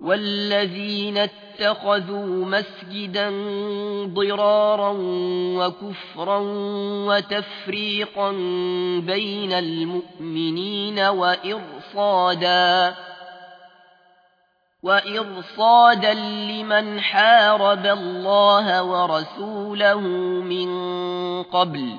والذين اتخذوا مسجدا ضرارا وكفرا وتفريقا بين المؤمنين وإرصادا وإرصادا لمن حارب الله ورسوله من قبل.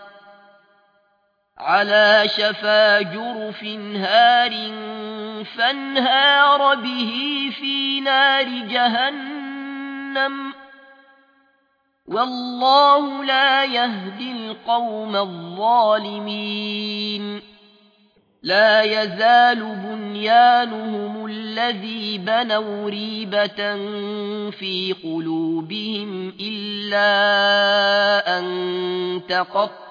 على شفا جرف هار فانهار به في نار جهنم. والله لا يهدي القوم الظالمين. لا يزال بنيانهم الذي بنوا ريبة في قلوبهم إلا أن تقطع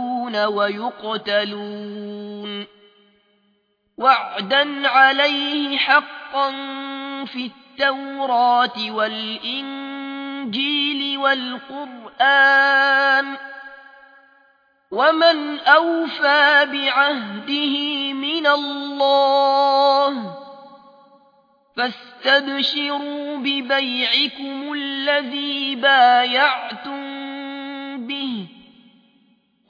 ويقتلون. وعدا عليه حقا في التوراة والإنجيل والقرآن ومن أوفى بعهده من الله فاستبشروا ببيعكم الذي بايعتم